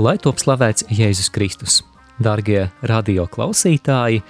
Lai top slavēts Jēzus Kristus! Dargie radio klausītāji,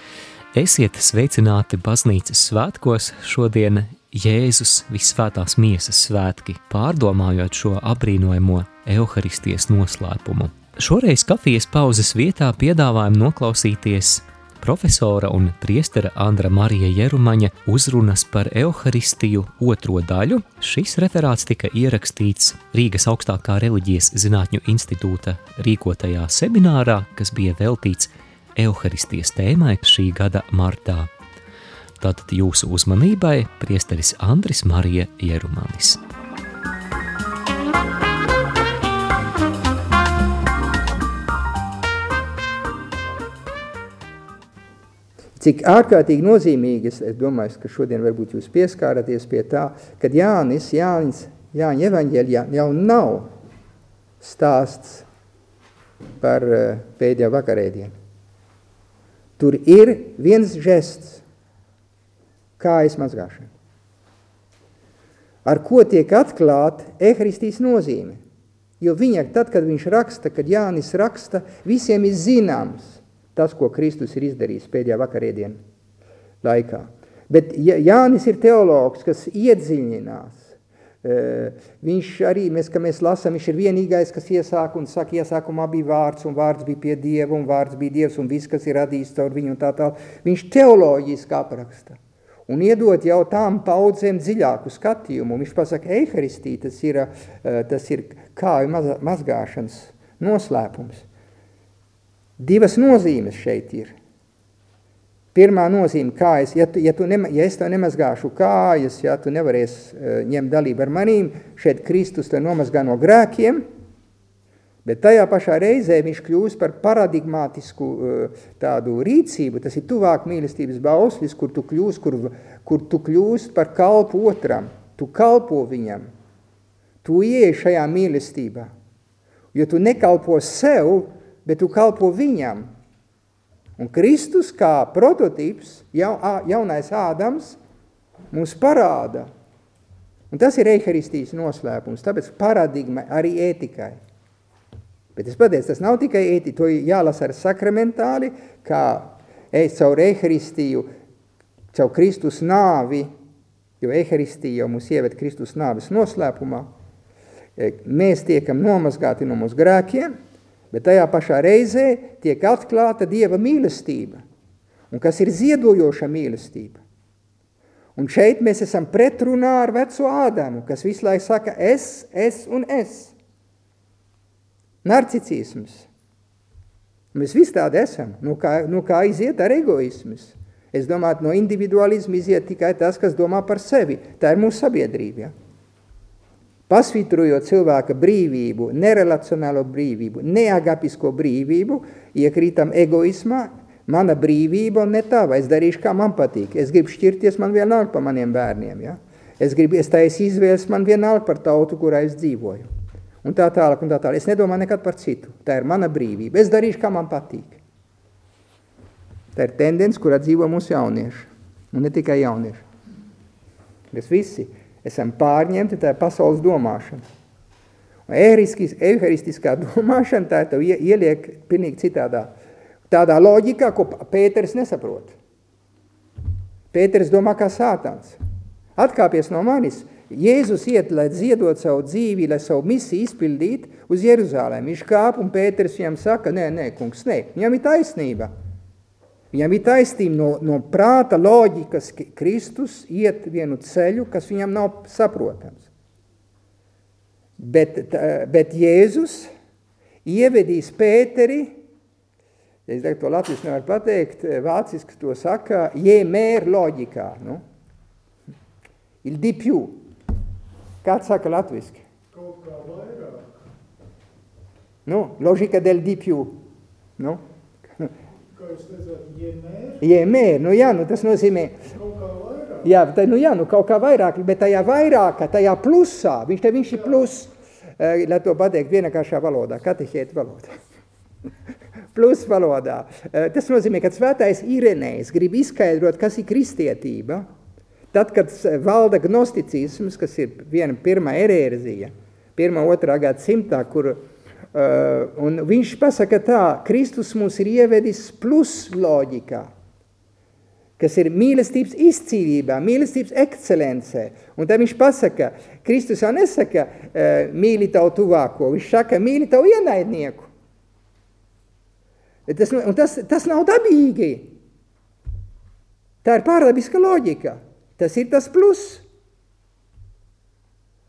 esiet sveicināti baznīcas svētkos šodien Jēzus visvētās miesas svētki, pārdomājot šo abrīnojamo evaharistijas noslēpumu. Šoreiz kafijas pauzes vietā piedāvājam noklausīties profesora un priestera Andra Marija Jerumaņa uzrunas par evaharistiju otro daļu. Šis referāts tika ierakstīts Rīgas augstākā reliģijas zinātņu institūta rīkotajā seminārā, kas bija veltīts evaharistijas tēmai šī gada martā. Tātad jūsu uzmanībai priesteris Andris Marija Jerumanis. Cik ārkārtīgi nozīmīgas, es domāju, ka šodien varbūt jūs pieskāraties pie tā, kad Jānis, Jānis, Jāņa evaņģēļā jau nav stāsts par uh, pēdējo vakarēdienu. Tur ir viens žests, kājas mazgāšana, ar ko tiek atklāt ehristīs nozīme. Jo viņa, tad, kad viņš raksta, kad Jānis raksta, visiem ir zināms, tas, ko Kristus ir izdarījis pēdējā vakarēdienu laikā. Bet Jānis ir teologs, kas iedziļinās. Viņš arī, mēs, ka mēs lasām, viņš ir vienīgais, kas iesāk un saka, iesākumā bija vārds, un vārds bija pie Dieva, un vārds bija Dievs, un viss, kas ir radījis caur viņu un tā tā. Viņš teoloģiski apraksta. Un iedot jau tām paudzēm dziļāku skatījumu. Viņš pasaka, eharistī, tas ir, tas ir kāju mazgāšanas noslēpums. Divas nozīmes šeit ir. Pirmā nozīme, kājas, ja, tu, ja, tu nema, ja es tev nemazgāšu kājas, ja tu nevarēsi uh, ņemt dalību ar manīm, šeit Kristus te nomazgā no grēkiem, bet tajā pašā reizē viņš kļūst par paradigmātisku uh, tādu rīcību, tas ir tuvāk mīlestības bauslis, kur tu kļūst, kur, kur tu kļūst par kalpu otram, tu kalpo viņam, tu ieej šajā mīlestībā, jo tu nekalpo sev, bet tu kalpo viņam. Un Kristus kā prototips, ja, jaunais Ādams, mums parāda. Un tas ir eharistijas noslēpums, tāpēc paradigma arī ētikai. Bet es pateicu, tas nav tikai ēti, to jālasa ar sakramentāli, kā es caur eharistiju, caur Kristus nāvi, jo eharistija jau mūs ieved Kristus nāves noslēpumā, mēs tiekam nomazgāti no mūsu grēkiem, bet tajā pašā reizē tiek atklāta Dieva mīlestība, un kas ir ziedojoša mīlestība. Un šeit mēs esam pretrunā ar veco Ādamu, kas visu laiku saka es, es un es. Narcicisms. Mēs visi tādi esam. Nu kā, nu kā iziet ar egoismus? Es domāju, no individualismu iziet tikai tas, kas domā par sevi. Tā ir mūsu sabiedrība. Ja? Pasvitrojot cilvēka brīvību, nerelacionālo brīvību, neagapisko brīvību, iekrītam egoismā, mana brīvība un ne tava, es darīšu, kā man patīk. Es gribu šķirties, man vienalga par maniem bērniem. Ja? Es gribu, es taisa izvēles, man vienalga par tautu, kurā es dzīvoju. Un tā tālāk, un tā tālāk. Es nedomāju nekad par citu. Tā ir mana brīvība. Es darīšu, kā man patīk. Tā ir tendence, kurā dzīvo mūsu jaunieši. Un ne tikai jaunieši. Mēs visi esam pārņemti tā pasaules domāšana. Un evharistiskā domāšana tā tev ieliek pilnīgi citādā, tādā loģikā, ko Pēters nesaprot. Pēters domā kā sātans. Atkāpies no manis, Jēzus iet, lai ziedot savu dzīvi, lai savu misiju izpildīt uz Jeruzālēm. Viņš kāp un Pēters viņam saka, nē, nē, kungs, nē, viņam ir taisnība. Viņam ir taisnība no, no prāta loģikas, ka Kristus iet vienu ceļu, kas viņam nav saprotams. Bet, bet Jēzus ievedīs Pēteri, es to latviešu nevaru pateikt, vāciski to saka, jēmēr loģikā. Nu? Il di più. Kāds saka latviski? Kaut kā vairāk. Nu, loģika del di più. Nu? Jēmēr? Nu jā, nu tas nozīmē, jā, tā, nu jā, nu kaut kā vairāk, bet tajā vairākā, tajā plusā, viņš te viņš ir plus, eh, lai to pateikt vienkāršā valodā, katehēta valodā. plus valodā. Eh, Tas nozīmē, ka svētais Irenējs grib izskaidrot, kas ir kristietība, tad, kad valda gnosticisms, kas ir viena pirmā erērzija, pirmā otrā gadsimtā, kur Uh, un viņš pasaka tā, Kristus mūs ir ievedis plus loģikā, kas ir mīlestības izcīlībā, mīlestības ekscelencē. Un tad viņš pasaka, Kristus jau nesaka, uh, mīli tavu tuvāko, viņš saka, mīli tavu ienaidnieku. Tas, un tas, tas nav dabīgi. Tā ir pārdabiska loģika. Tas ir tas pluss.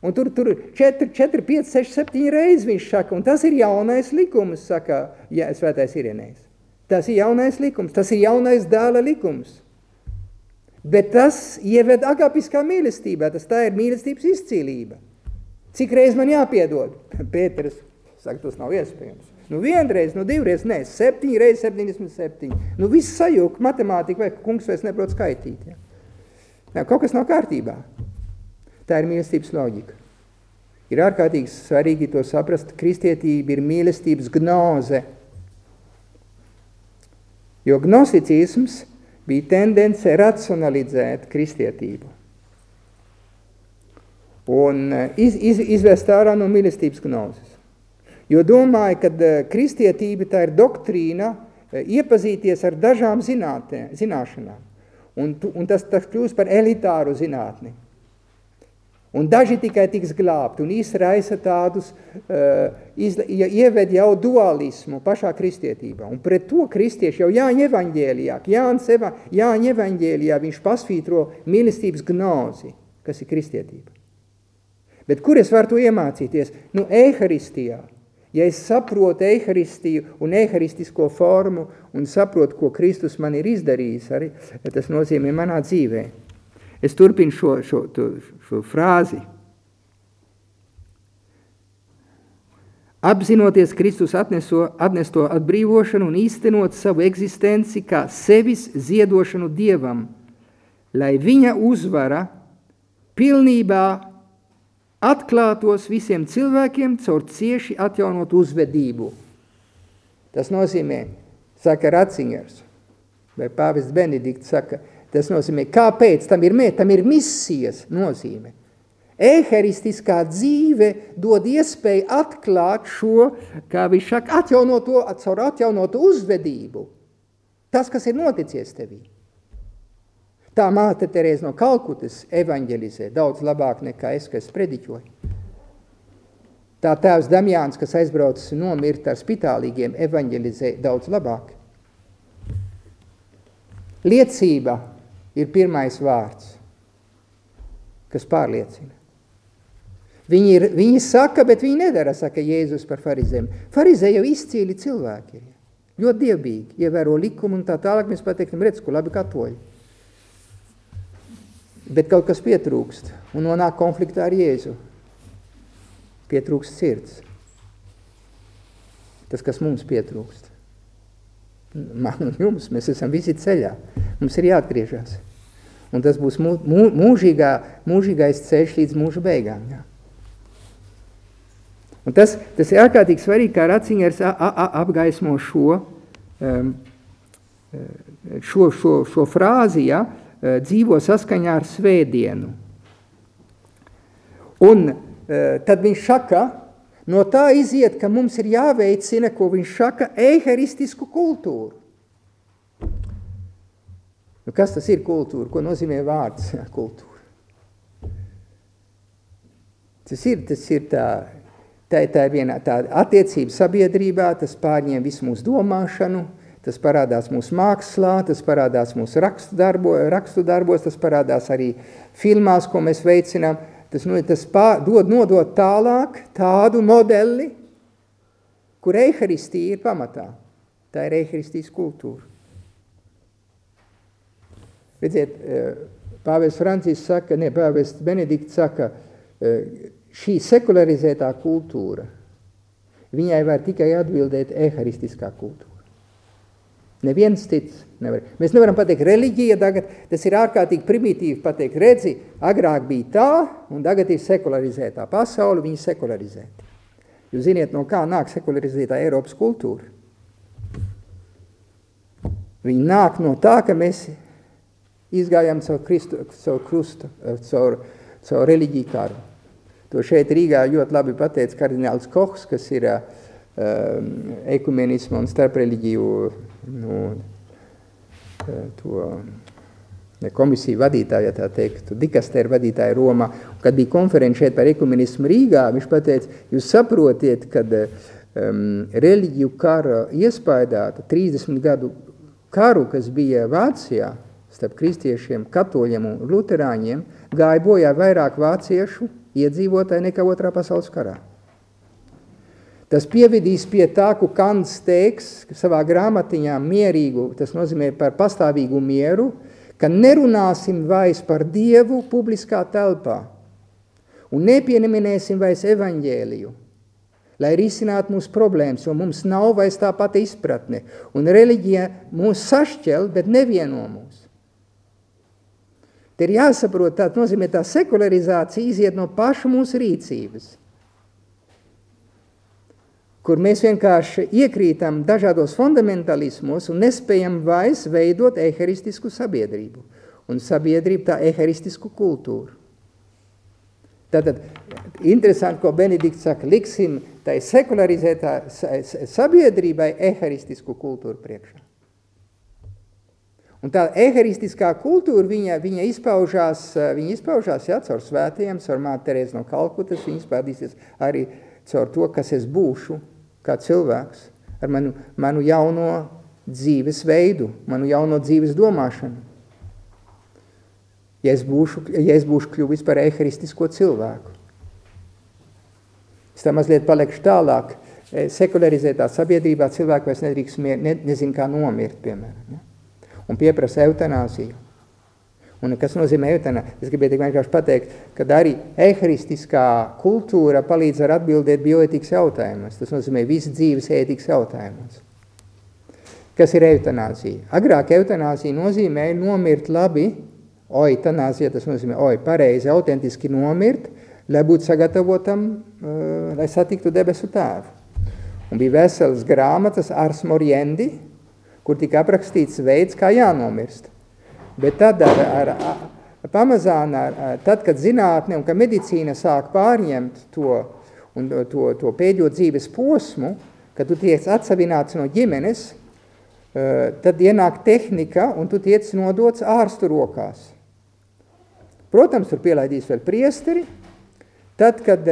Un tur, tur 4, 4, 5, 6, 7 reizes viņš saka, un tas ir jaunais likums, saka ja, svētais Irenējs. Tas ir jaunais likums, tas ir jaunais dēla likums. Bet tas ieved agapiskā mīlestībā, tas tā ir mīlestības izcīlība. Cik reiz man jāpiedod? Pēters saka, tas nav iespējams. Nu vienreiz, nu divreiz, nē, septiņi reiz 77. Nu viss sajūk, matemātika vai kungs vairs neprot skaitīt. Ja? Jā, kaut kas nav kārtībā. Tā ir mīlestības loģika. Ir ārkārtīgi svarīgi to saprast, kristietība ir mīlestības gnoze. Jo gnosticisms bija tendence racionalizēt kristietību. Un eh, iz, iz, izvest ārā no mīlestības gnozes. Jo domāju, ka eh, kristietība tā ir doktrīna eh, iepazīties ar dažām zinātē, zināšanām. Un, un tas, tas kļūst par elitāru zinātni. Un daži tikai tiks glābti un izraisa tādus, uh, izla, ja ieved jau dualismu pašā kristietībā. Un pret to kristieši jau Jāņa evaņģēlijā, Jānis eva, Jāņa evaņģēlijā viņš pasvītro mīlestības gnozi, kas ir kristietība. Bet kur es varu to iemācīties? Nu, eharistijā. Ja es saprotu eharistiju un eharistisko formu un saprotu, ko Kristus man ir izdarījis, arī tas nozīmē manā dzīvē. Es turpinu šo, šo, šo, šo frāzi. Apzinoties Kristus atneso, atnesto atbrīvošanu un īstenot savu eksistenci kā sevis ziedošanu Dievam, lai viņa uzvara pilnībā atklātos visiem cilvēkiem caur cieši atjaunot uzvedību. Tas nozīmē, saka Ratzingers, vai pāvests Benedikts saka, Tas nozīmē, kāpēc tam ir mērķi, tam ir misijas nozīme. Eheristiskā dzīve dod iespēju atklāt šo, kā viņš saka, atjaunoto, caur atjaunotu uzvedību. Tas, kas ir noticies tevī. Tā māte Terēza no Kalkutas evaņģelizē daudz labāk nekā es, kas prediķoju. Tā tēvs Damjāns, kas aizbraucis nomirt ar spitālīgiem, evaņģelizē daudz labāk. Liecība ir pirmais vārds, kas pārliecina. Viņi, ir, viņi saka, bet viņi nedara, saka Jēzus par farizēm. Farizē jau izcīli cilvēki ir. Ļoti dievbīgi, ievēro likumu un tā tālāk mēs pateiktam, redz, ko labi katoļi. Bet kaut kas pietrūkst un nonāk konfliktā ar Jēzu. Pietrūkst sirds. Tas, kas mums pietrūkst. Man un jums, mēs esam visi ceļā. Mums ir jāatgriežas. Un tas būs mū, mū, mūžīgā, mūžīgais ceļš līdz mūža beigām. Jā. Un tas, tas ir ārkārtīgi svarīgi, kā Ratzingers apgaismo šo, um, šo, šo, šo frāzi, ja, uh, dzīvo saskaņā ar svētdienu. Un uh, tad viņš saka, no tā iziet, ka mums ir jāveicina, ko viņš saka, eheristisku kultūru. Nu, kas tas ir kultūra? Ko nozīmē vārds kultūra? Tas ir, tas ir tā, tā, tā ir viena tāda attiecība sabiedrībā, tas pārņem visu mūsu domāšanu, tas parādās mūsu mākslā, tas parādās mūsu rakstu, darbo, rakstu darbos, tas parādās arī filmās, ko mēs veicinām. Tas, nu, tas pār, dod, nodot tālāk tādu modeli, kur eharistija ir pamatā. Tā ir eharistijas kultūra. Redziet, eh, pāvests Francis saka, ne, pāvests Benedikts saka, eh, šī sekularizētā kultūra, viņai var tikai atbildēt eharistiskā kultūra. Neviens cits nevar. Mēs nevaram pateikt, reliģija tagad, tas ir ārkārtīgi primitīvi pateikt, redzi, agrāk bija tā, un tagad ir sekularizētā pasaule, viņi sekularizēta. Jūs ziniet, no kā nāk sekularizētā Eiropas kultūra? Viņi nāk no tā, ka mēs izgājām caur, Kristu, caur krustu, eh, caur, caur reliģiju karu. To šeit Rīgā ļoti labi pateica kardināls Kohs, kas ir um, ekumenismu un starpreliģiju nu, eh, to ne komisiju vadītāju, ja tā teiktu, dikasteru vadītāju Romā. Kad bija konferenci šeit par ekumenismu Rīgā, viņš pateica, jūs saprotiet, kad um, reliģiju kara iespaidāta 30 gadu karu, kas bija Vācijā, starp kristiešiem, katoļiem un luterāņiem, gāja bojā vairāk vāciešu iedzīvotāji nekā otrā pasaules karā. Tas pievedīs pie tā, ko Kants teiks savā grāmatiņā mierīgu, tas nozīmē par pastāvīgu mieru, ka nerunāsim vairs par Dievu publiskā telpā un nepieminēsim vairs evaņģēliju, lai risinātu mūsu problēmas, jo mums nav vairs tā pati izpratne. Un reliģija mūs sašķel, bet nevieno mūs. Te ir jāsaprot, tā nozīmē tā sekularizācija iziet no paša mūsu rīcības, kur mēs vienkārši iekrītam dažādos fundamentalismos un nespējam vairs veidot eheristisku sabiedrību un sabiedrību tā eheristisku kultūru. Tātad, interesanti, ko Benedikts saka, liksim tai sekularizētā sabiedrībai eheristisku kultūru priekšā. Un tā eheristiskā kultūra, viņa, viņa izpaužās, viņa izpaužās jā, caur svētajiem, caur māte Terēzi no Kalkutas, viņa izpaudīsies arī caur to, kas es būšu kā cilvēks, ar manu, manu jauno dzīves veidu, manu jauno dzīves domāšanu. Ja es būšu, ja es būšu kļuvis par eheristisko cilvēku. Es tā mazliet palekšu tālāk. Sekularizētā sabiedrībā cilvēki vairs nedrīkst, ne, nezin kā nomirt, piemēram. Ja? un pieprasa eutanāziju. Un kas nozīmē eutanāziju? Es gribēju vienkārši pateikt, ka arī ehristiskā kultūra palīdz ar atbildēt bioetikas jautājumus. Tas nozīmē visu dzīves ētikas jautājumus. Kas ir eutanāzija? Agrāk eutanāzija nozīmē nomirt labi, oitanāzija, tas nozīmē, oi, pareizi, autentiski nomirt, lai būtu sagatavotam, uh, lai satiktu debesu tēvu. Un bija veselas grāmatas Ars Moriendi, kur tika aprakstīts veids, kā jānomirst. Bet tad ar, ar, ar pamazām, ar, tad, kad zinātne un ka medicīna sāk pārņemt to, un to, to pēdējo dzīves posmu, kad tu tiec atsavināts no ģimenes, tad ienāk tehnika un tu tiec nodots ārstu rokās. Protams, tur pielaidīs vēl priesteri, tad, kad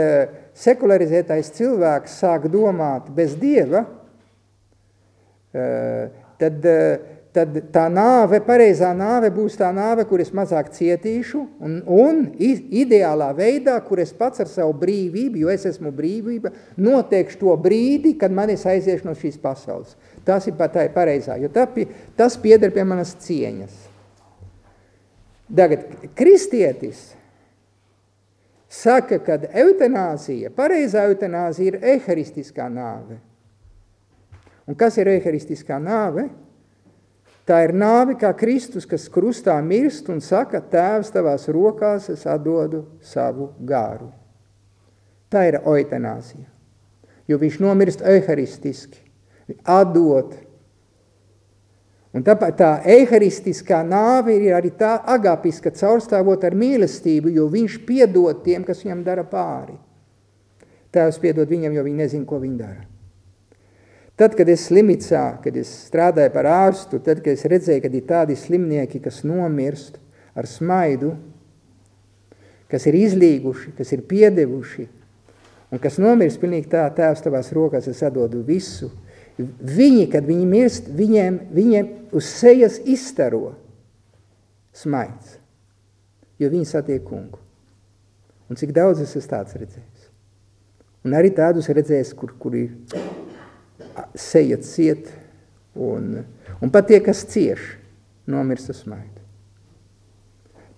sekularizētais cilvēks sāk domāt bez dieva, tad, tad tā nāve, pareizā nāve būs tā nāve, kur es mazāk cietīšu, un, un ideālā veidā, kur es pats ar savu brīvību, jo es esmu brīvība, noteikšu to brīdi, kad man es aiziešu no šīs pasaules. Tas ir tā pareizā, jo tā, tas pieder pie manas cieņas. Tagad, kristietis saka, ka eutanāzija, pareizā eutanāzija ir eharistiskā nāve. Un kas ir eharistiskā nāve? Tā ir nāve kā Kristus, kas krustā mirst un saka, tēvs tavās rokās es atdodu savu gāru. Tā ir oitanāzija, jo viņš nomirst eharistiski, atdot. Un tāpēc tā eharistiskā nāve ir arī tā agapiska caurstāvot ar mīlestību, jo viņš piedod tiem, kas viņam dara pāri. Tēvs piedod viņam, jo viņi nezin, ko viņi dara. Tad, kad es slimicā, kad es strādāju par ārstu, tad, kad es redzēju, ka ir tādi slimnieki, kas nomirst ar smaidu, kas ir izlīguši, kas ir piedevuši, un kas nomirst pilnīgi tā, tēvs tavās rokās, es atdodu visu. Viņi, kad viņi mirst, viņiem, viņiem uz sejas izstaro smaids, jo viņi satiek kungu. Un cik daudz es esmu tāds redzējis. Un arī tādus redzējis, kur, kur ir seja ciet, un, un pat tie, kas cieš, nomirst smaidu.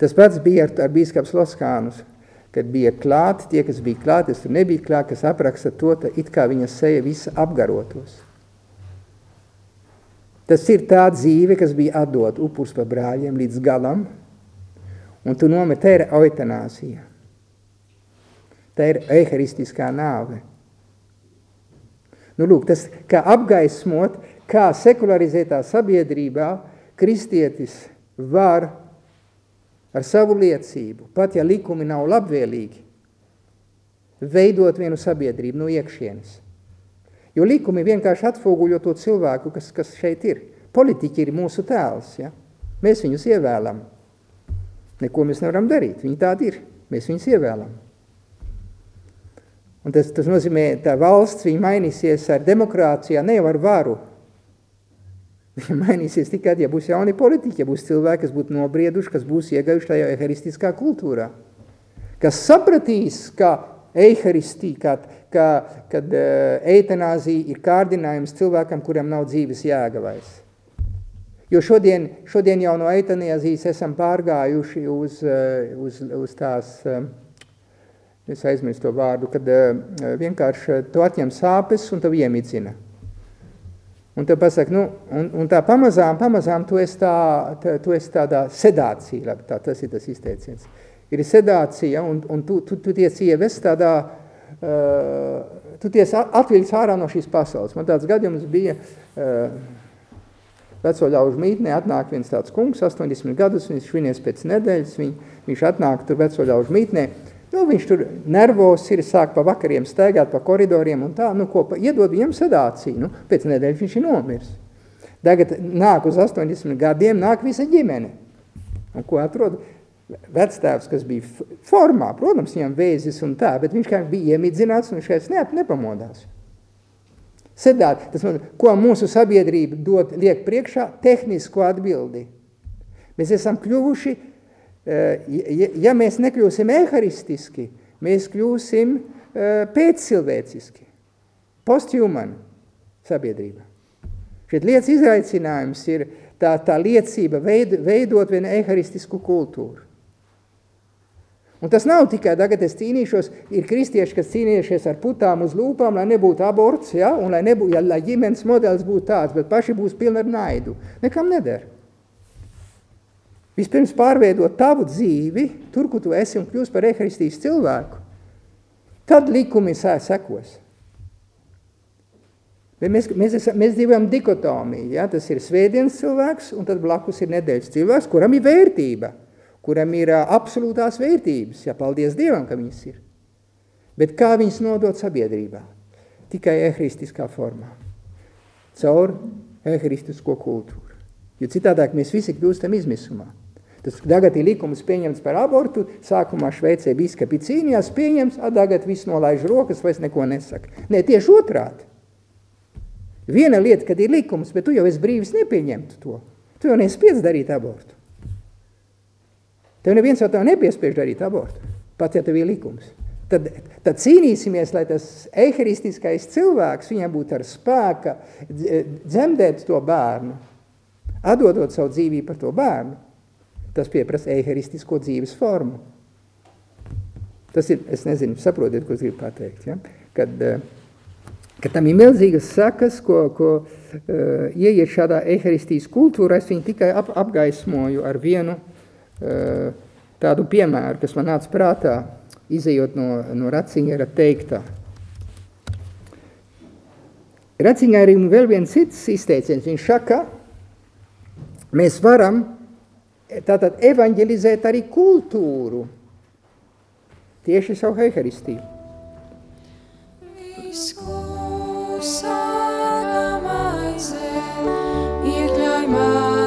Tas pats bija ar, ar bīskaps Loskānus, kad bija klāti, tie, kas bija klāti, es tur nebija klāt, kas apraksta to, ta, it kā viņa seja visa apgarotos. Tas ir tā dzīve, kas bija atdot upurs par brāļiem līdz galam, un tu nomet, tā ir eutanāzija. Tā ir eharistiskā nāve. Nu, lūk, tas kā apgaismot, kā sekularizētā sabiedrībā kristietis var ar savu liecību, pat ja likumi nav labvēlīgi, veidot vienu sabiedrību no iekšienes. Jo likumi vienkārši atfoguļo to cilvēku, kas, kas šeit ir. Politiķi ir mūsu tēls, ja? Mēs viņus ievēlam. Neko mēs nevaram darīt, viņi tādi ir. Mēs viņus ievēlam. Un tas, tas nozīmē, tā valsts viņa mainīsies ar demokrācijā, ne jau ar varu. Viņa mainīsies tikai, ja būs jauni politiķi, ja būs cilvēki, kas būtu nobrieduši, kas būs iegajuši tajā eharistiskā kultūrā. Kas sapratīs, ka eiharistī, kad, ka, kad uh, eitanāzija ir kārdinājums cilvēkam, kuram nav dzīves jēga vairs. Jo šodien, šodien jau no eitanāzijas esam pārgājuši uz, uh, uz, uz tās, uh, es aizmirstu to vārdu, kad uh, vienkārši tu atņem sāpes un tev iemicina. Un tev pasaka, nu, un, un tā pamazām, pamazām tu esi, tā, tā, tu esi tādā sedācija, labi, tā, tas ir tas izteiciens. Uh, ir sedācija, un, un tu, tu, tu tiec ievest tādā, uh, tu tiec atviļs ārā no šīs pasaules. Man tāds gadījums bija uh, veco ļaužu mītnē, atnāk viens tāds kungs, 80 gadus, viņš švinies pēc nedēļas, viņ, viņš atnāk tur veco ļaužu mītnē, nu, viņš tur nervos ir, sāk pa vakariem staigāt pa koridoriem un tā, nu, ko pa, iedod viņam sedāciju, nu, pēc nedēļas viņš ir nomirs. Tagad nāk uz 80 gadiem, nāk visa ģimene. Un ko atrod? vectēvs, kas bija formā, protams, viņam vēzis un tā, bet viņš kā bija iemidzināts un viņš kāds ne, nepamodās. Sedāt, tas man, ko mūsu sabiedrība dod, liek priekšā, tehnisku atbildi. Mēs esam kļuvuši, ja, ja mēs nekļūsim eharistiski, mēs kļūsim eh, pēcsilvēciski, posthuman sabiedrība. Šeit lietas izaicinājums ir tā, tā liecība veid, veidot vienu eharistisku kultūru. Un tas nav tikai tagad es cīnīšos, ir kristieši, kas cīnījušies ar putām uz lūpām, lai nebūtu aborts, ja? un lai, nebūtu, ja, lai ģimenes modelis būtu tāds, bet paši būs pilni ar naidu. Nekam neder. Vispirms pārveidot tavu dzīvi, tur, kur tu esi un kļūst par eharistijas cilvēku, tad likumi sekos. Bet mēs, mēs, esam, mēs dzīvojam dikotomiju, ja? tas ir svētdienas cilvēks, un tad blakus ir nedēļas cilvēks, kuram ir vērtība – kuram ir absolūtās vērtības, ja paldies Dievam, ka viņas ir. Bet kā viņas nodot sabiedrībā? Tikai ehristiskā formā. Caur ehristisko kultūru. Jo citādāk mēs visi kļūstam izmisumā. Tas tagad ir likums pieņemts par abortu, sākumā Šveicē biskapi cīnījās, pieņems, a tagad viss nolaiž rokas, vairs neko nesaka. Nē, tieši otrādi. Viena lieta, kad ir likums, bet tu jau esi brīvis nepieņemt to. Tu jau nespiedz darīt abortu. Tev neviens jau tev nepiespiež darīt abortu, pat ja tev ir likums. Tad, tad cīnīsimies, lai tas eharistiskais cilvēks viņam būtu ar spēka dzemdēt to bērnu, atdodot savu dzīvību par to bērnu. Tas pieprasa eharistisko dzīves formu. Tas ir, es nezinu, saprotiet, ko es gribu pateikt, ja? kad, kad tam ir milzīgas sakas, ko, ko uh, ieiet šādā eharistijas kultūrā, es viņu tikai ap, apgaismoju ar vienu uh, tādu piemēru, kas man nāca prātā, izejot no, no Raciņera teiktā. Arī vēl viens cits izteiciens, viņš saka, mēs varam tātad evanģelizēt arī kultūru, tieši savu heiharistību. Visklusā iekļauj mani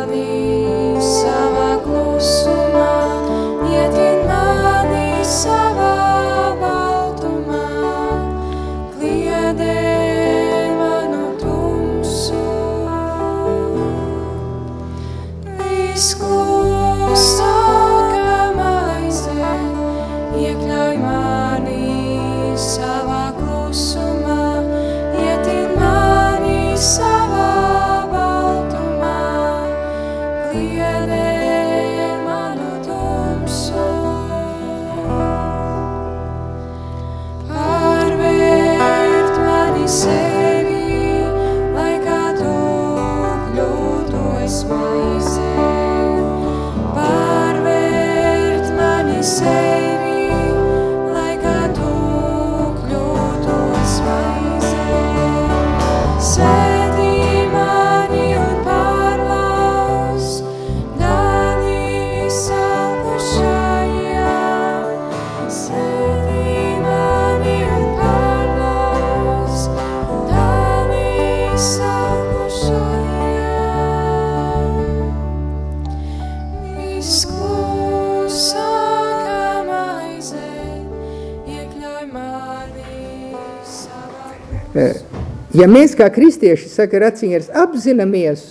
Ja mēs kā kristieši, saka Raciņers, apzināmies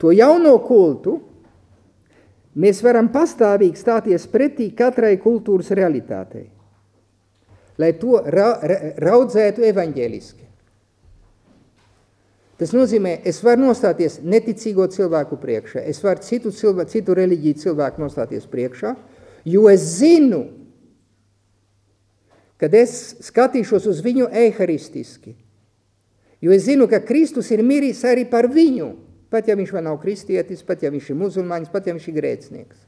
to jauno kultu, mēs varam pastāvīgi stāties pretī katrai kultūras realitātei, lai to ra ra raudzētu evaņģēliski. Tas nozīmē, es varu nostāties neticīgo cilvēku priekšā, es varu citu, cilvēku, citu reliģiju cilvēku nostāties priekšā, jo es zinu, kad es skatīšos uz viņu eharistiski, jo es zinu, ka Kristus ir miris arī par viņu, pat ja viņš vēl nav kristietis, pat ja viņš ir muzulmaņs, pat ja viņš ir grēcinieks.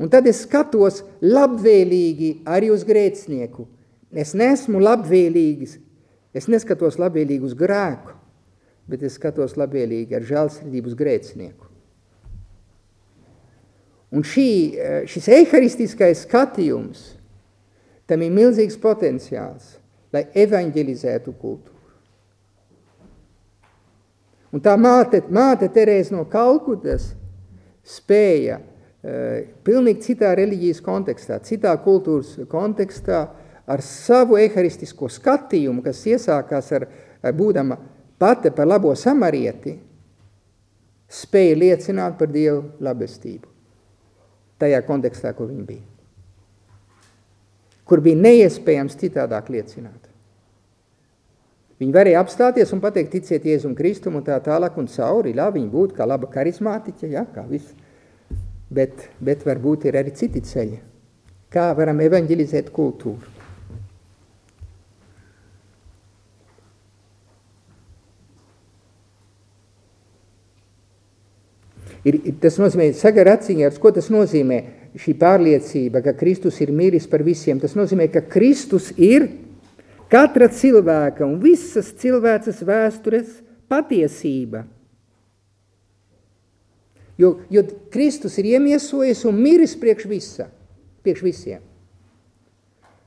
Un tad es skatos labvēlīgi arī uz grēcinieku. Es neesmu labvēlīgs, es neskatos labvēlīgi uz grēku, bet es skatos labvēlīgi ar žēlsirdību uz grēcinieku. Un šī, eh, šis eharistiskais skatījums, tam ir milzīgs potenciāls, lai evanģelizētu kultūru. Un tā māte, māte Terēze no Kalkutas spēja uh, pilnīgi citā reliģijas kontekstā, citā kultūras kontekstā, ar savu eharistisko skatījumu, kas iesākās ar, ar būdama pati par labo samarieti, spēja liecināt par Dievu labestību. Tajā kontekstā, kur viņi bija. Kur bija neiespējams citādāk liecināt. Viņi varēja apstāties un pateikt, ticiet Jēzum Kristum un tā tālāk un cauri, jā, viņi būtu kā laba karismātiķa, jā, kā viss. Bet, bet varbūt ir arī citi ceļi. Kā varam evanģelizēt kultūru? Ir, tas nozīmē, saka Raciņārs, ko tas nozīmē šī pārliecība, ka Kristus ir miris par visiem? Tas nozīmē, ka Kristus ir katra cilvēka un visas cilvēces vēstures patiesība. Jo, jo Kristus ir iemiesojies un miris priekš visa, priekš visiem.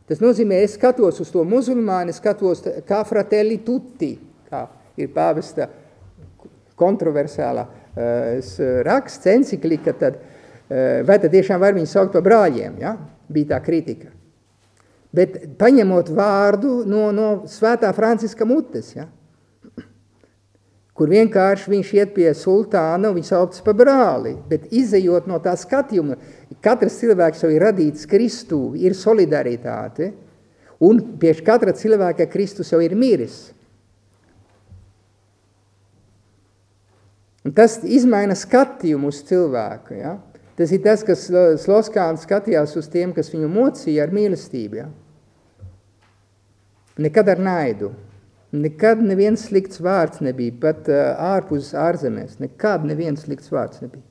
Tas nozīmē, es skatos uz to musulmāni, skatos kā fratelli tutti, kā ir pāvesta kontroversālā uh, raksts, enciklika, tad uh, vai tad tiešām var viņu saukt par brāļiem, ja? bija tā kritika. Bet paņemot vārdu no, no svētā Franciska mutes, ja? kur vienkārši viņš iet pie sultāna un viņš saucas par brāli, bet izejot no tā skatījuma, katrs cilvēks jau ir radīts Kristū, ir solidaritāte, un pie katra cilvēka Kristus jau ir miris. Un tas izmaina skatījumu uz cilvēku. Ja? Tas ir tas, kas Sloskāns skatījās uz tiem, kas viņu mocīja ar mīlestību. Ja? Nekad ar naidu. Nekad neviens slikts vārds nebija, pat uh, ārpus ārzemēs. Nekad neviens slikts vārds nebija.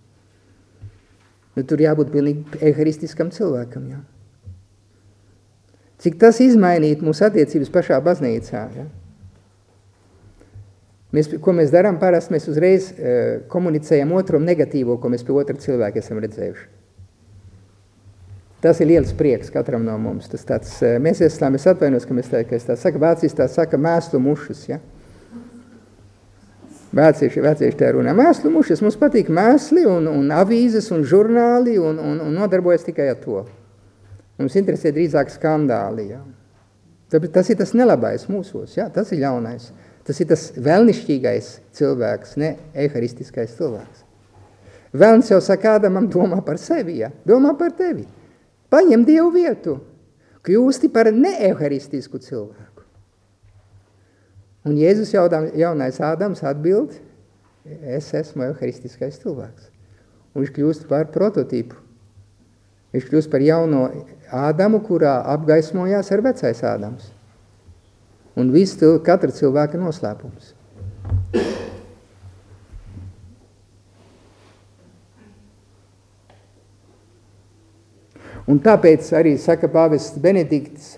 Nu, tur jābūt pilnīgi eharistiskam cilvēkam. Ja? Cik tas izmainītu mūsu attiecības pašā baznīcā. Ja? Mēs, ko mēs darām parasti, mēs uzreiz uh, komunicējam otram negatīvo, ko mēs pie otra cilvēka esam redzējuši. Tas ir liels prieks katram no mums. Tas tāds, uh, mēs esam, es atvainos, ka mēs tā, ka es tā saka, vācijas tā saka mēslu mušas, ja? Vācieši, vācieši tā runā. Mēslu mušas, mums patīk mēsli un, un avīzes un žurnāli un, un, un nodarbojas tikai ar to. Mums interesē drīzāk skandāli, ja? Tāpēc tas ir tas nelabais mūsos, ja? Tas ir ļaunais. Tas ir tas vēlnišķīgais cilvēks, ne eharistiskais cilvēks. Vēlns jau saka, Ādamam domā par sevi, ja? domā par tevi. Paņem Dievu vietu, kļūsti par neeharistisku cilvēku. Un Jēzus jaudam, jaunais Ādams atbild, es esmu eharistiskais cilvēks. Un viņš kļūst par prototipu. Viņš kļūst par jauno Ādamu, kurā apgaismojās ar vecais Ādams un viss katra cilvēka noslēpums. Un tāpēc arī saka pāvests Benedikts,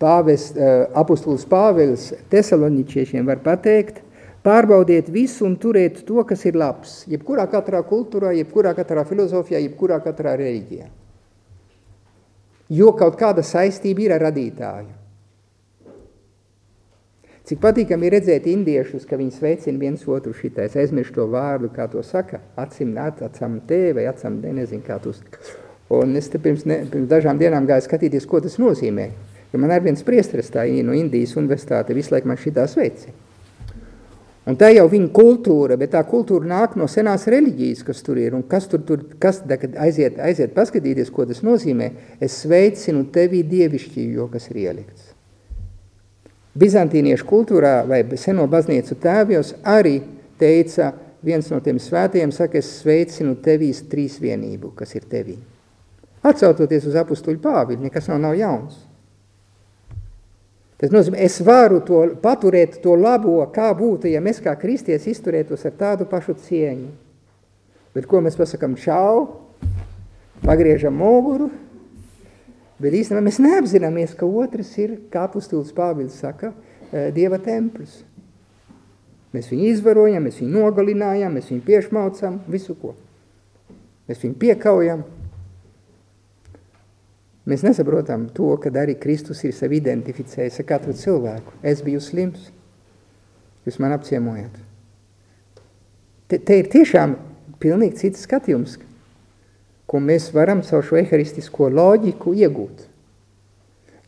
pāvests, apustulis Pāvils tesaloničiešiem var pateikt, pārbaudiet visu un turiet to, kas ir labs, jebkurā katrā kultūrā, jebkurā katrā filozofijā, jebkurā katrā reliģijā. Jo kaut kāda saistība ir ar radītāju. Cik patīkami redzēt indiešus, ka viņi sveicina viens otru šitais, aizmirst to vārdu, kā to saka, acim nāt, acam tē vai acam dē, nezinu, kā tu Un es te pirms, ne, pirms dažām dienām gāju skatīties, ko tas nozīmē. Jo man ar viens priesteris tā no Indijas universitāte visu laiku man šitā sveici. Un tā jau viņa kultūra, bet tā kultūra nāk no senās reliģijas, kas tur ir. Un kas tur, tur kas, da, kad aiziet, aiziet paskatīties, ko tas nozīmē, es sveicinu tevī dievišķījo, kas ir ielikts. Bizantīniešu kultūrā vai seno baznīcu tēvjos arī teica, viens no tiem svētajiem saka, es sveicinu tevīs trīsvienību, kas ir tevī. Atcautoties uz apustuļu pāviļu, nekas nav, nav jauns. Tas nozīmē, es varu to paturēt to labo, kā būtu, ja mēs kā kristieši izturētos ar tādu pašu cieņu. Bet ko mēs pasakam čau, pagriežam muguru, bet īstenībā mēs neapzināmies, ka otrs ir, kā apustulis Pāvils saka, eh, Dieva templis. Mēs viņu izvarojam, mēs viņu nogalinājam, mēs viņu piešmaucam, visu ko. Mēs viņu piekaujam, Mēs nesaprotam to, ka arī Kristus ir sevi identificējis ar katru cilvēku. Es biju slims, jūs man apciemojat. Te, te ir tiešām pilnīgi cits skatījums, ko mēs varam savu šo eharistisko loģiku iegūt.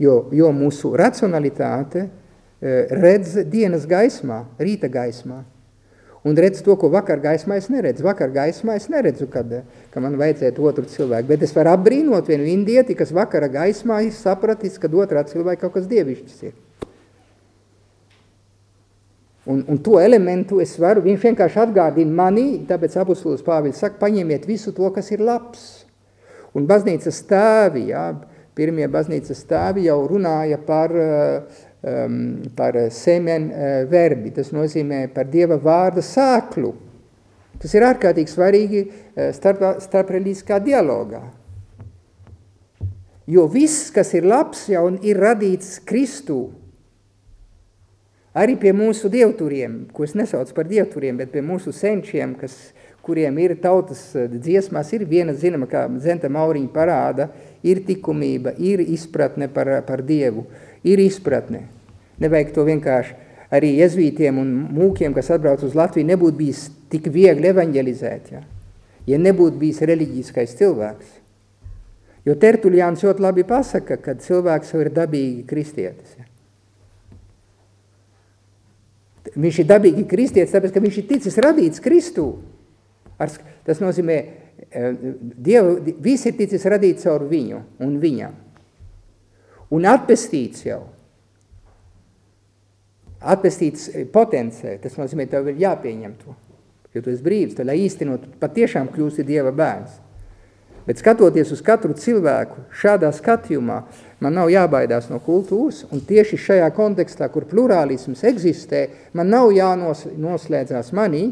Jo, jo mūsu racionalitāte eh, redz dienas gaismā, rīta gaismā un redz to, ko vakar gaismā es neredzu. Vakar gaismā es neredzu, kad, ka man vajadzētu otru cilvēku, bet es varu apbrīnot vienu indieti, kas vakara gaismā ir sapratis, kad otrā cilvēka kaut kas dievišķis ir. Un, un to elementu es varu, viņš vienkārši atgādina mani, tāpēc apustulis Pāvils saka, paņemiet visu to, kas ir labs. Un baznīcas tēvi, jā, pirmie baznīcas tēvi jau runāja par um, par semen uh, verbi, tas nozīmē par Dieva vārda sāklu. Tas ir ārkārtīgi svarīgi uh, starp, starp reliģiskā dialogā. Jo viss, kas ir labs, jau ir radīts Kristū. Arī pie mūsu dievturiem, ko es nesaucu par dievturiem, bet pie mūsu senčiem, kas, kuriem ir tautas uh, dziesmās, ir viena zinama, kā Zenta Mauriņa parāda, ir tikumība, ir izpratne par, par Dievu. Ir izpratne. Nevajag to vienkārši arī jezvītiem un mūkiem, kas atbrauc uz Latviju, nebūtu bijis tik viegli evanģelizēt, ja, ja nebūtu bijis reliģiskais cilvēks. Jo Tertuliāns ļoti labi pasaka, ka cilvēks jau ir dabīgi kristietis. Ja. Viņš ir dabīgi kristietis, tāpēc, ka viņš ir ticis radīts Kristū. Tas nozīmē, eh, Dievu, viss ir ticis radīts caur viņu un viņam un atpestīts jau. Atpestīts potencē, tas nozīmē, tev ir jāpieņem to. Jo tu esi brīvs, tad, lai īstenot, patiešām kļūsi Dieva bērns. Bet skatoties uz katru cilvēku šādā skatījumā, man nav jābaidās no kultūras, un tieši šajā kontekstā, kur plurālisms eksistē, man nav jānoslēdzās manī,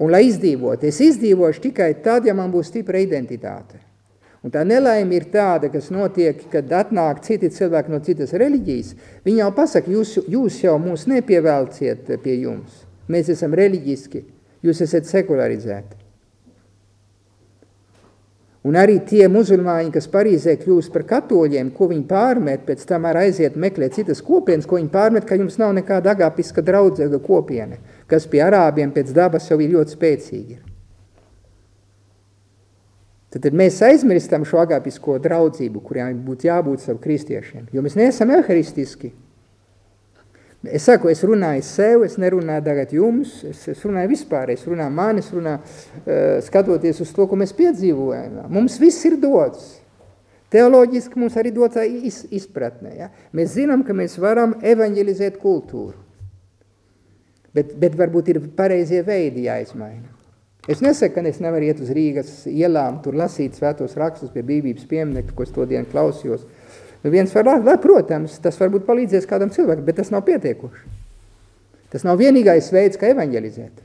un lai izdzīvot, es izdzīvošu tikai tad, ja man būs stipra identitāte. Un tā nelaime ir tāda, kas notiek, kad atnāk citi cilvēki no citas reliģijas. Viņi jau pasaka, jūs, jūs jau mūs nepievelciet pie jums. Mēs esam reliģiski, jūs esat sekularizēti. Un arī tie musulmaņi, kas Parīzē kļūst par katoļiem, ko viņi pārmet, pēc tam ar aiziet meklēt citas kopienas, ko viņi pārmet, ka jums nav nekāda agapiska draudzīga kopiena, kas pie arābiem pēc dabas jau ir ļoti spēcīga. Tad, tad mēs aizmirstam šo agapisko draudzību, kurām būtu jābūt savu kristiešiem, jo mēs neesam euharistiski. Es saku, es runāju sev, es nerunāju tagad jums, es, es runāju vispār, es runāju mani, es runāju uh, skatoties uz to, ko mēs piedzīvojam. Mums viss ir dots. Teoloģiski mums arī dots iz, izpratnē. Ja? Mēs zinām, ka mēs varam evanģelizēt kultūru. Bet, bet varbūt ir pareizie veidi jāizmaina. Es nesaku, ka es nevaru iet uz Rīgas ielām, tur lasīt svētos rakstus pie bībības pieminekļu, ko es to dienu klausījos. Nu viens var, lai, protams, tas varbūt palīdzēs kādam cilvēkam, bet tas nav pietiekoši. Tas nav vienīgais veids, kā evaņģelizēt.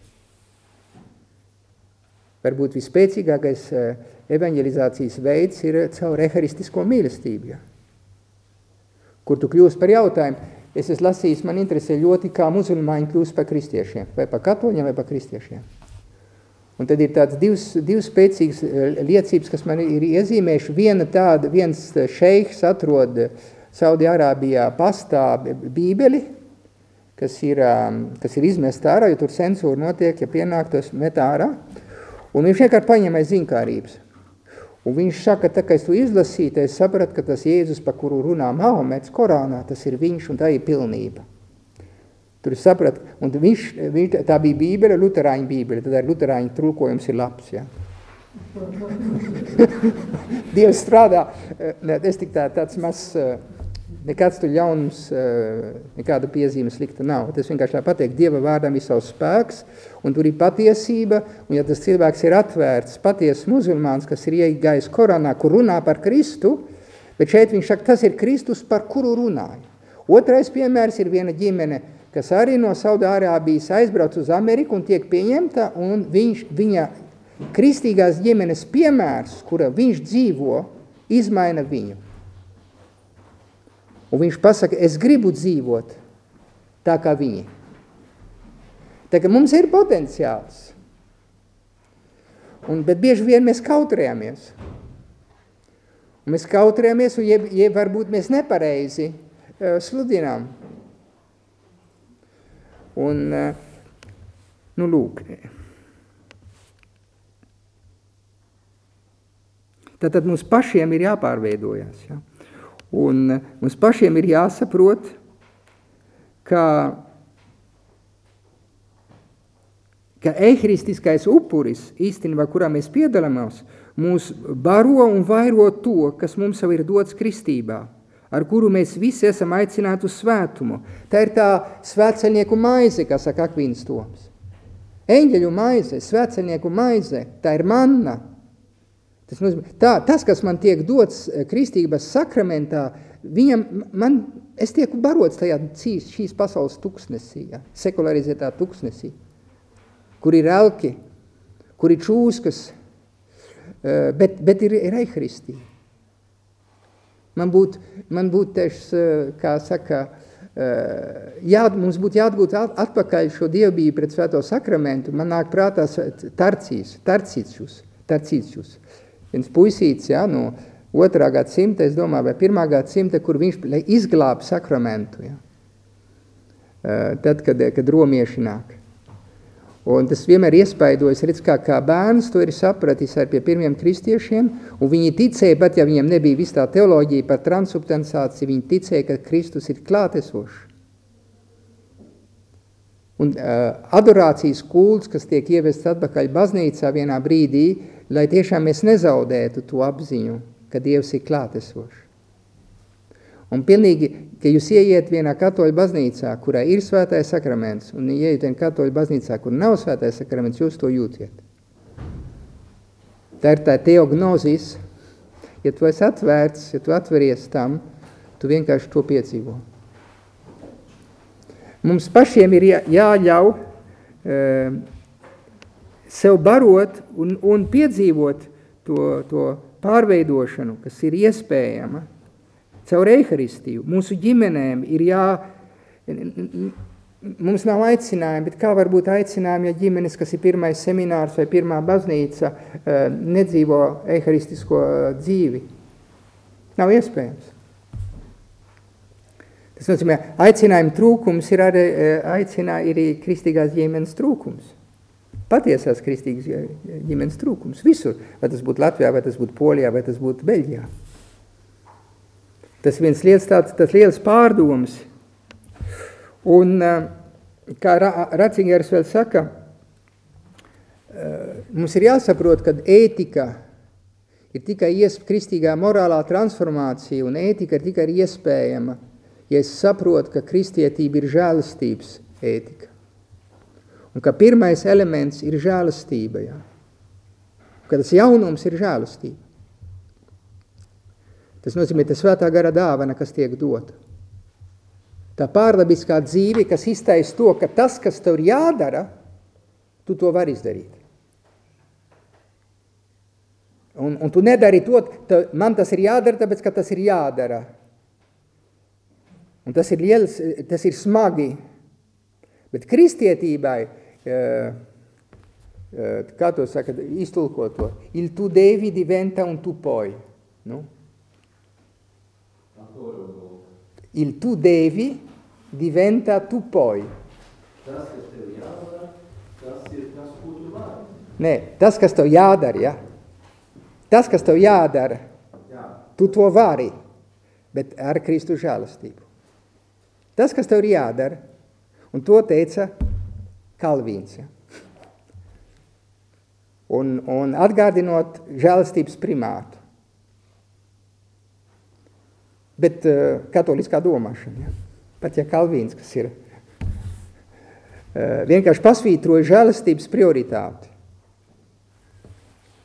Varbūt vispēcīgākais eh, evaņģelizācijas veids ir caur eharistisko mīlestību, kur tu kļūst par jautājumu. Es esmu lasījis, man interesē ļoti, kā musulmaņi kļūst par kristiešiem, vai par katoļiem, vai par kristiešiem. Un tad ir tāds divs, divs spēcīgs eh, liecības, kas man ir iezīmējuši. Viena tāda, viens šeiks atrod Saudi-Arābijā pastā bībeli, kas ir, um, kas ir izmest ārā, jo tur censūra notiek, ja pienāk tos met ārā. Un viņš vienkārši paņem aiz zinkārības. Un viņš saka, tā, ka es to izlasīju, es sapratu, ka tas Jēzus, pa kuru runā Mahomets Korānā, tas ir viņš un tā ir pilnība. Tur es sapratu, un viņš, viņš, tā bija bībele, luterāņu bībele, tad ar luterāņu trūkojums ir labs, ja. Dievs strādā, es tik tā, tāds mazs, nekāds tu ļaunums, nekāda piezīme slikta nav. Tas vienkārši tā pateikt, Dieva vārdam ir savs spēks, un tur ir patiesība, un ja tas cilvēks ir atvērts, patiesas muzulmāns, kas ir iegājis Koranā, kur runā par Kristu, bet šeit viņš saka, tas ir Kristus, par kuru runāja. Otrais piemērs ir viena ģimene, kas arī no Saudārābijas aizbrauc uz Ameriku un tiek pieņemta, un viņš, viņa kristīgās ģimenes piemērs, kura viņš dzīvo, izmaina viņu. Un viņš pasaka, es gribu dzīvot tā kā viņi. Tā kā mums ir potenciāls. Un, bet bieži vien mēs kautrējamies. Un mēs kautrējamies, un jeb, jeb varbūt mēs nepareizi uh, sludinām. Un, uh, nu lūk, Tātad mums pašiem ir jāpārveidojas. Ja? Un mums pašiem ir jāsaprot, ka, ka ehristiskais upuris, īstenībā, kurā mēs piedalāmies, mūs baro un vairo to, kas mums jau ir dots kristībā, ar kuru mēs visi esam aicināti uz svētumu. Tā ir tā svētceļnieku maize, kā saka Akvīns Toms. Eņģeļu maize, svētceļnieku maize, tā ir manna, Tas, nozīmē, tā, tas, kas man tiek dots eh, kristības sakramentā, viņam, man, es tieku barots tajā šīs, šīs pasaules tuksnesī, ja, sekularizētā tuksnesī, kur ir elki, kur ir čūskas, eh, bet, bet ir, ir ehristī. Man būtu, man būt tieši, kā saka, jā, mums būtu jāatgūt atpakaļ šo dievbību pret svēto sakramentu, man nāk prātā tarcīs, tarcīčus, tarcīčus viens puisīts, ja, no otrā gadsimta, es domāju, vai pirmā gadsimta, kur viņš izglāba sakramentu, ja. tad, kad, kad romieši nāk. Un tas vienmēr iespaidojas, redz, kā, kā bērns to ir sapratis ar pie pirmiem kristiešiem, un viņi ticēja, pat ja viņiem nebija viss tā teoloģija par transubstanciāciju, viņi ticēja, ka Kristus ir klātesošs. Un uh, adorācijas kults, kas tiek ievests atpakaļ baznīcā vienā brīdī, lai tiešām mēs nezaudētu to apziņu, ka Dievs ir klātesošs. Un pilnīgi, ka jūs ieiet vienā katoļu baznīcā, kurā ir svētais sakraments, un ieiet vienā katoļu baznīcā, kur nav svētais sakraments, jūs to jūtiet. Tā ir tā teognozis, ja tu esi atvērts, ja tu atveries tam, tu vienkārši to piedzīvo. Mums pašiem ir jā, jāļauj uh, sev barot un, un piedzīvot to, to pārveidošanu, kas ir iespējama caur eharistiju. Mūsu ģimenēm ir jā, mums nav aicinājumi, bet kā var būt aicinājumi, ja ģimenes, kas ir pirmais seminārs vai pirmā baznīca, eh, nedzīvo eharistisko eh, dzīvi? Nav iespējams. Tas nozīmē, aicinājuma trūkums ir arī, eh, aicinā, ir arī kristīgās ģimenes trūkums patiesās kristīgas ģimenes trūkums visur. Vai tas būtu Latvijā, vai tas būtu Polijā, vai tas būtu Beļģijā. Tas viens liels tāds, tas liels pārdoms. Un, kā Ratzingers vēl saka, mums ir jāsaprot, ka ētika ir tikai iesp, kristīgā morālā transformācija, un ētika ir tikai iespējama, ja es saprotu, ka kristietība ir žēlastības ētika. Un ka pirmais elements ir žēlastība, jā. Ka tas jaunums ir žēlastība. Tas nozīmē, tas svētā gara dāvana, kas tiek dota. Tā pārdabiskā dzīve, kas iztais to, ka tas, kas tev ir jādara, tu to vari izdarīt. Un, un tu nedari to, tev, man tas ir jādara, tāpēc, ka tas ir jādara. Un tas ir liels, tas ir smagi. Bet kristietībai kā to saka, iztulkot to, il tu devi diventa un tu poi, no? Il tu devi diventa tu poi. Jādara, tas kas tev jādara, ja? Tas, kas tev jādara, Jā, tu to vari, bet ar Kristu žēlastību. Tas, kas tev ir jādara, un to teica Kalvīns. Ja? Un, un atgādinot žēlastības primātu. Bet uh, katoliskā domāšana, ja? pat ja Kalvīns, kas ir, uh, vienkārši pasvītroja žēlastības prioritāti.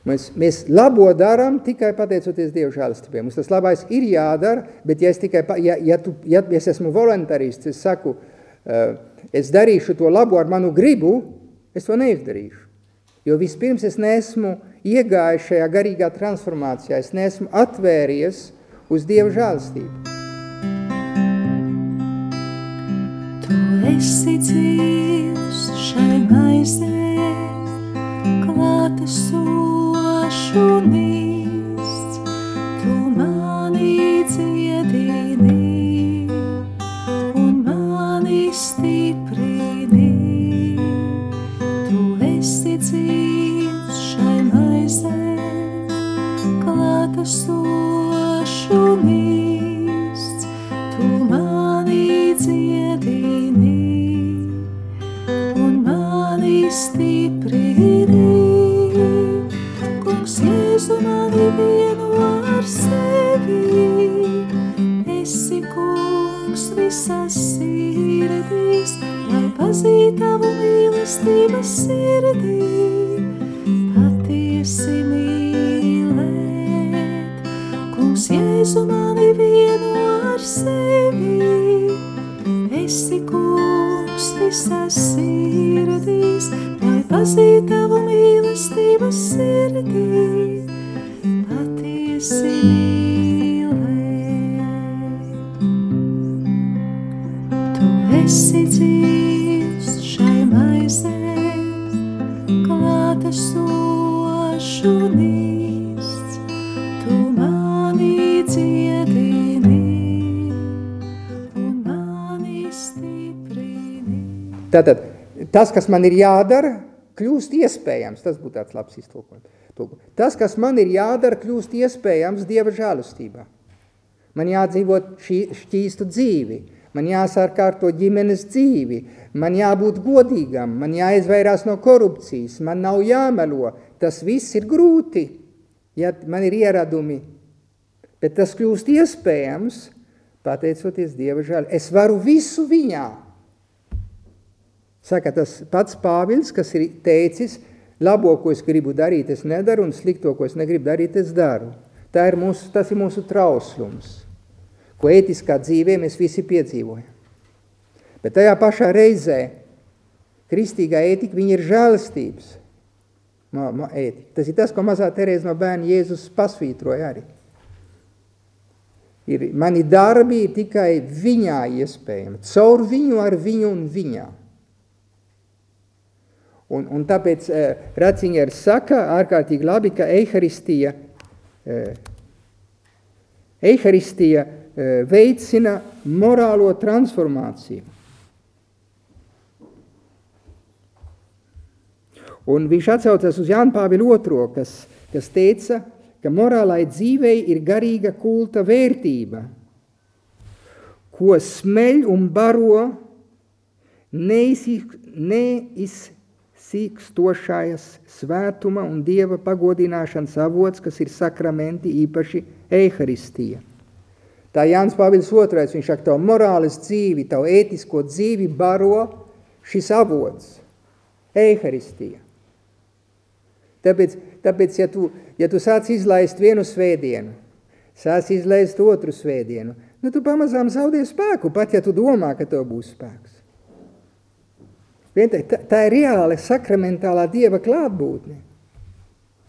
Mēs, mēs labo darām tikai pateicoties Dievu žēlastībai. Mums tas labais ir jādara, bet ja es tikai, ja, ja, tu, ja es esmu voluntarists, es saku, uh, es darīšu to labo ar manu gribu, es to neizdarīšu. Jo vispirms es neesmu iegājis šajā garīgā transformācijā, es neesmu atvēries uz Dieva žēlastību. Tu esi dzīvs šai maizē, klātesošu mīsts. Tu mani dziedini un mani stiprini. Tu esi dzīvs šai maizē, klātesošu mīsts. Tu mani dziedini un mani stiprini. Kungs, Jēzu mani vienu ar sevi. Esi kungs visas sirdīs, lai pazītu tavu mīlestības sirdī. Tātad tas, kas man ir jādara, kļūst iespējams. Tas būtu tāds labs iztulkojums. Tulko. Tas, kas man ir jādara, kļūst iespējams Dieva žēlastībā. Man jādzīvot šī šķīstu dzīvi, man jāsārkārto ģimenes dzīvi, man jābūt godīgam, man jāizvairās no korupcijas, man nav jāmelo. Tas viss ir grūti, ja man ir ieradumi. Bet tas kļūst iespējams, pateicoties Dieva žēl. Es varu visu viņā. Saka tas pats Pāvils, kas ir teicis, labo, ko es gribu darīt, es nedaru, un slikto, ko es negribu darīt, es daru. Tā ir mūsu, tas ir mūsu trauslums, ko ētiskā dzīvē mēs visi piedzīvojam. Bet tajā pašā reizē kristīgā ētika, viņa ir žēlastības ma, ma, ētika. Tas ir tas, ko mazā Terēza no bērna Jēzus pasvītroja arī. Ir, mani darbi ir tikai viņā iespējami, caur viņu, ar viņu un viņā. Un, un tāpēc uh, Raciņers saka ārkārtīgi labi, ka Eiharistija, uh, Eiharistija uh, veicina morālo transformāciju. Un viņš atsaucas uz Jānu Pāvilu II, kas, kas teica, ka morālai dzīvei ir garīga kulta vērtība, ko smeļ un baro neizsīk, neizsīkstošais svētuma un dieva pagodināšanas avots, kas ir sakramenti īpaši Eiharistija. Tā Jānis Pāvils II, viņš saka, tavu morāles dzīvi, tavu ētisko dzīvi baro šis avots, Eiharistija. Tāpēc, tāpēc ja, tu, ja tu sāc izlaist vienu svētdienu, sāc izlaist otru svētdienu, nu tu pamazām zaudē spēku, pat ja tu domā, ka tev būs spēks. Tā, tā ir reāla sakramentālā Dieva klātbūtne.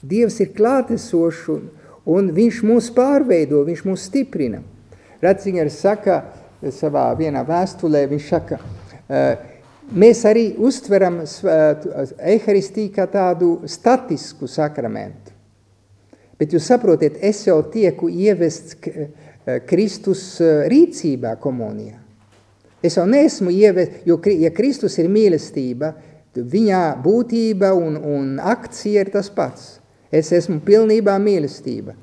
Dievs ir klātesošs un, un viņš mūs pārveido, viņš mūs stiprina. Ratzingers saka savā vienā vēstulē, viņš saka, mēs arī uztveram eharistiju kā tādu statisku sakramentu. Bet jūs saprotiet, es jau tieku ievests Kristus rīcībā komunijā. Es jau neesmu ievest, jo, ja Kristus ir mīlestība, viņā būtība un, un akcija ir tas pats. Es esmu pilnībā mīlestība.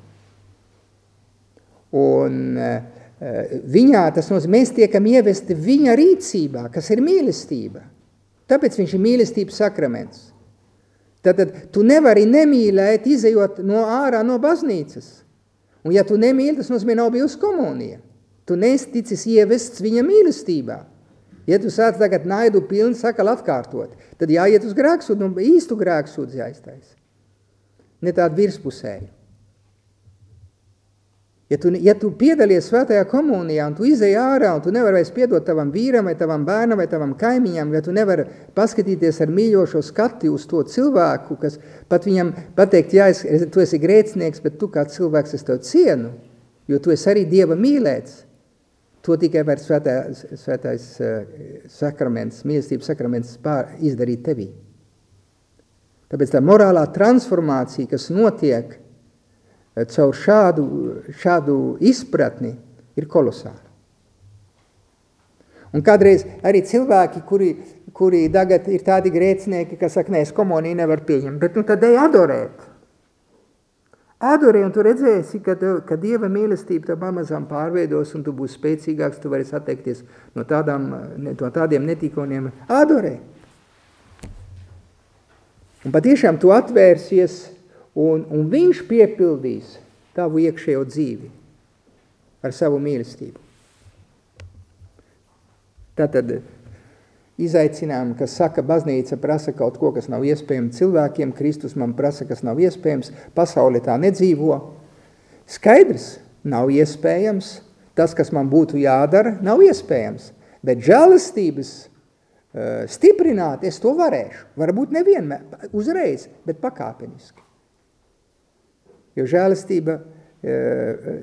Un uh, viņā tas nozīmē, mēs tiekam ievesti viņa rīcībā, kas ir mīlestība. Tāpēc viņš ir mīlestības sakraments. Tātad tu nevari nemīlēt, izejot no ārā no baznīcas. Un ja tu nemīli, tas nozīmē nav bijusi komunija. Tu neesi ticis ievests viņa mīlestībā. Ja tu sāc tagad naidu pilni sakal atkārtot, tad jāiet uz grēksūdu, nu īstu grēksūdu jāiztais. Ne tādu virspusēju. Ja tu, ja tu piedalies svētajā komunijā un tu izej ārā un tu nevari vairs piedot tavam vīram vai tavam bērnam vai tavam kaimiņam, ja tu nevari paskatīties ar mīļošo skati uz to cilvēku, kas pat viņam pateikt, jā, es, tu esi grēcinieks, bet tu kā cilvēks es tev cienu, jo tu esi arī Dieva mīlēts. To tikai var svētā, svētais uh, sakraments, mīlestības sakraments pār, izdarīt tevī. Tāpēc tā morālā transformācija, kas notiek – caur šādu, šādu izpratni ir kolosāla. Un kādreiz arī cilvēki, kuri, kuri tagad ir tādi grēcinieki, kas saka, nē, es komuniju nevar pieņemt, bet nu tad ej adorēt. Adorē, un tu redzēsi, ka, ka Dieva mīlestība tev pamazām pārveidos, un tu būsi spēcīgāks, tu vari atteikties no, tādām, no tādiem netikoniem. Adorē! Un patiešām tu atvērsies un, un viņš piepildīs tavu iekšējo dzīvi ar savu mīlestību. Tātad izaicinājumi, kas saka, baznīca prasa kaut ko, kas nav iespējams cilvēkiem, Kristus man prasa, kas nav iespējams, pasauli tā nedzīvo. Skaidrs, nav iespējams, tas, kas man būtu jādara, nav iespējams, bet žēlastības uh, stiprināt es to varēšu. Varbūt nevienmēr, uzreiz, bet pakāpeniski. Jo žēlistība e,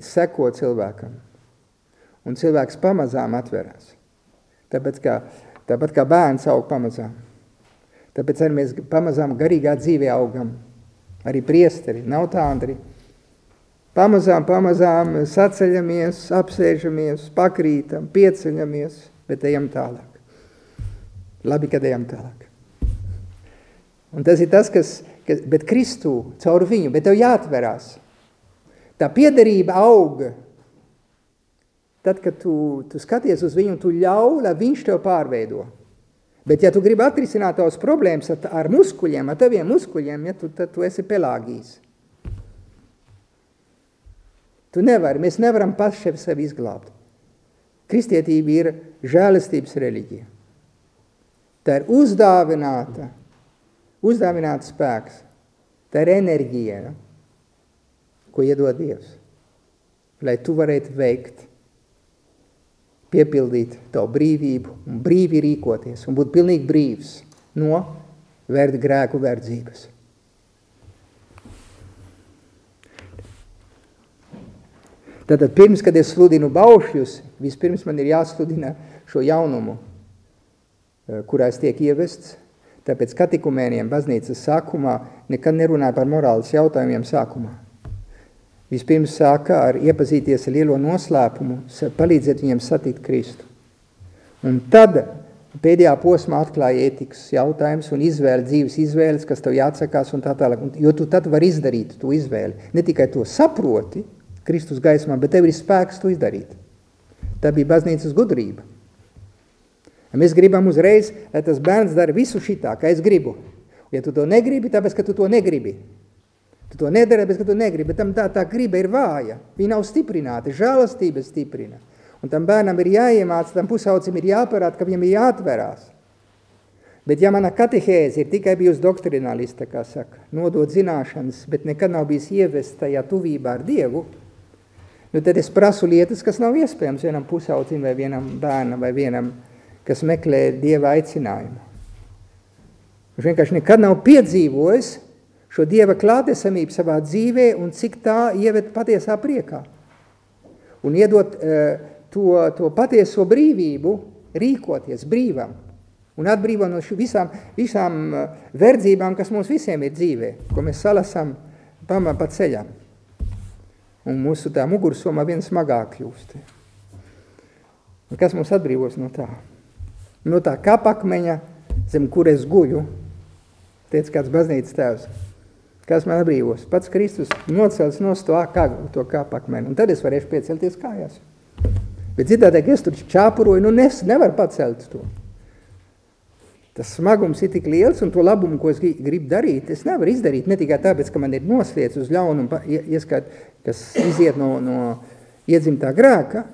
seko cilvēkam. Un cilvēks pamazām atverās. Tāpēc kā, tāpat kā bērns aug pamazām. Tāpēc arī mēs pamazām garīgā dzīvē augam. Arī priesteri, nav tā, Andri. Pamazām, pamazām saceļamies, apsēžamies, pakrītam, pieceļamies, bet ejam tālāk. Labi, kad ejam tālāk. Un tas ir tas, kas, kas bet Kristū, caur viņu, bet tev jāatverās. Tā piederība auga. Tad, kad tu, tu skaties uz viņu, tu ļauj, lai viņš tev pārveido. Bet ja tu gribi atrisināt tavas problēmas ar, ar muskuļiem, ar taviem muskuļiem, ja, tu, tad tu esi pelāgījis. Tu nevari, mēs nevaram paši sevi izglābt. Kristietība ir žēlistības reliģija. Tā ir uzdāvināta uzdāvināts spēks. Tā ir enerģija, ja? ko iedod Dievs. Lai tu varētu veikt, piepildīt tavu brīvību un brīvi rīkoties un būt pilnīgi brīvs no vērta grēku verdzības. Tātad pirms, kad es sludinu baušļus, vispirms man ir jāsludina šo jaunumu, eh, kurā es tiek ievests, Tāpēc katikumēniem baznīcas sākumā nekad nerunāja par morāles jautājumiem sākumā. Vispirms sāka ar iepazīties ar lielo noslēpumu, palīdzēt viņiem satikt Kristu. Un tad pēdējā posmā atklāja ētikas jautājums un izvēle, dzīves izvēles, kas tev jāatsakās un tā tālāk. Jo tu tad var izdarīt to izvēli. Ne tikai to saproti Kristus gaismā, bet tev ir spēks to izdarīt. Tā bija baznīcas gudrība. Mēs gribam uzreiz, lai tas bērns dara visu šitā, kā es gribu. Ja tu to negribi, tāpēc, ka tu to negribi. Tu to nedari, ka tu negribi. Bet tam tā, tā griba ir vāja. Viņa nav stiprināta, žēlastība stiprina. Un tam bērnam ir jāiemāc, tam pusaucim ir jāparāda, ka viņam ir jāatverās. Bet ja mana katehēze ir tikai bijusi doktrinalista, kā saka, nodot zināšanas, bet nekad nav bijis ievest tajā tuvībā ar Dievu, nu tad es prasu lietas, kas nav iespējams vienam pusaucim vai vienam bērnam vai vienam kas meklē Dieva aicinājumu. Viņš vienkārši nekad nav piedzīvojis šo Dieva klātesamību savā dzīvē un cik tā ieved patiesā priekā. Un iedot uh, to, to patieso brīvību rīkoties brīvam un atbrīvo no visām, visām uh, verdzībām, kas mums visiem ir dzīvē, ko mēs salasam pamā pa ceļam. Un mūsu tā mugursoma vien smagāk kļūst. Un kas mums atbrīvos no tā? No tā kapakmeņa, zem kur es guļu, teica kāds baznīcas tēvs, kas man atbrīvos? Pats Kristus nocels no to, kā, to kapakmeni, un tad es varēšu piecelties kājās. Bet citādi, es tur čāpuroju, nu nes, nevar pacelt to. Tas smagums ir tik liels, un to labumu, ko es gribu darīt, es nevaru izdarīt ne tikai tāpēc, ka man ir nosliecis uz ļaunumu, ieskat, kas iziet no, no iedzimtā grēka,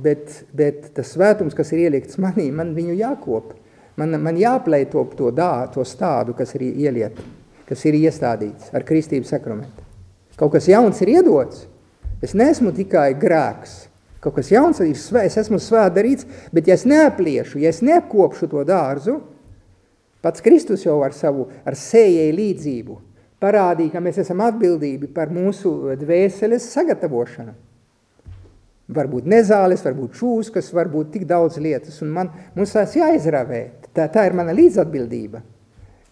bet, bet tas svētums, kas ir ielikts manī, man viņu jākop. Man, man jāplēj to, to, dā, to stādu, kas ir ieliet, kas ir iestādīts ar kristības sakramentu. Kaut kas jauns ir iedots. Es neesmu tikai grēks, Kaut kas jauns ir svē, es esmu svētdarīts, bet ja es neapliešu, ja es neapkopšu to dārzu, pats Kristus jau ar savu, ar sējai līdzību parādīja, ka mēs esam atbildību par mūsu dvēseles sagatavošanu. Varbūt nezāles, varbūt čūskas, varbūt tik daudz lietas, un man, mums tās jāizravē. Tā, tā ir mana līdzatbildība.